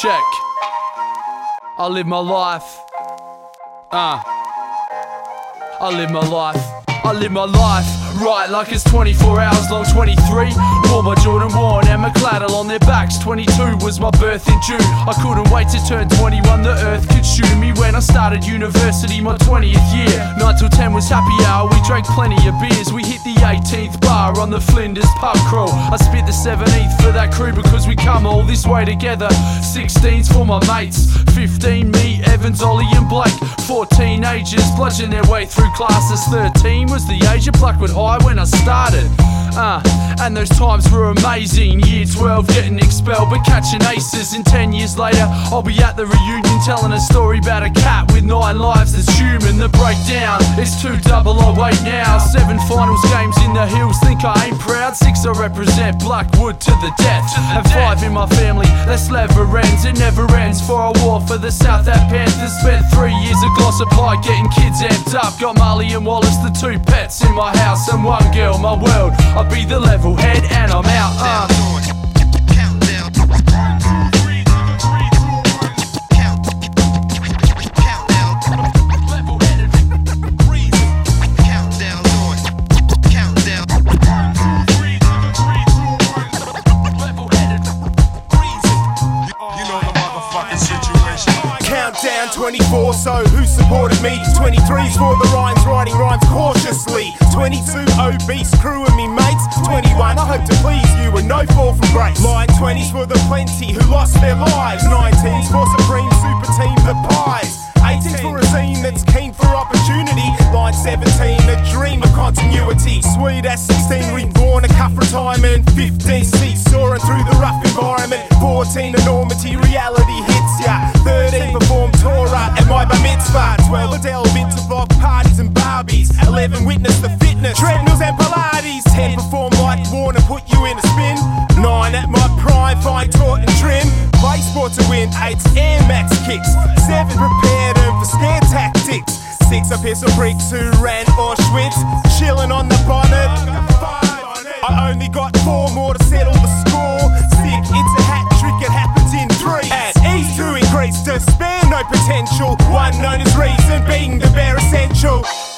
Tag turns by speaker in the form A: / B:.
A: Check. I live my life. Uh. I live my life. I live my life right like it's 24 hours long. 23 wore my Jordan 1 and McCladel on their backs. 22 was my birth in June. I couldn't wait to turn 21. The earth consumed me when I started university, my 20th year. 9 till 10 was happy hour. We drank plenty of beers. We hit the 18th bar on the Flinders pub crawl. I spit the 17th for that crew because we come all this way together. 16's for my mates. 15 me, Evans, Ollie, and Blake. 14 ages bludgeon their way through classes. 13 was the age of Blackwood High when I started. Uh, and those times were amazing. Year 12 getting expelled but catching aces. And 10 years later, I'll be at the reunion telling a story about a cat nine lives that's human. The breakdown is two double I wait now. Seven finals games in the hills, think I ain't proud. Six I represent Blackwood to the death. And five in my family, that's never ends. It never ends for a war for the South Hat Panthers. Spent three years at Glossop High getting kids amped up. Got Marley and Wallace, the two pets in my house, and one girl, my world. I'll be the level head and I'm
B: Countdown 24, so who supported me? 23's for the rhymes, writing rhymes cautiously. 22 obese crew and me mates. 21, I hope to please you and no fall from grace. Line 20's for the plenty who lost their lives. 19's for supreme super team the pies. 18's for a scene that's keen for opportunity. Line 17, a dream of continuity. Sweet as 16, reborn, a cuff retirement. 15, seesaw and through the rough environment. 14, enormity, reality and my bar mitzvah. 12, a delve into vlog parties and Barbies. 11, witness the fitness, treadmills and Pilates. 10, perform like and put you in a spin. 9, at my prime, find taut and trim. Play sport to win, 8's Air Max kicks. 7, prepared for scare tactics. 6, a piss of bricks who ran Auschwitz. Chilling on the bonnet. I only got four more to settle the score. Sick, it's a hat trick, it happens in three. At ease to increase, to spare no potential. One known as reason being the bare essential.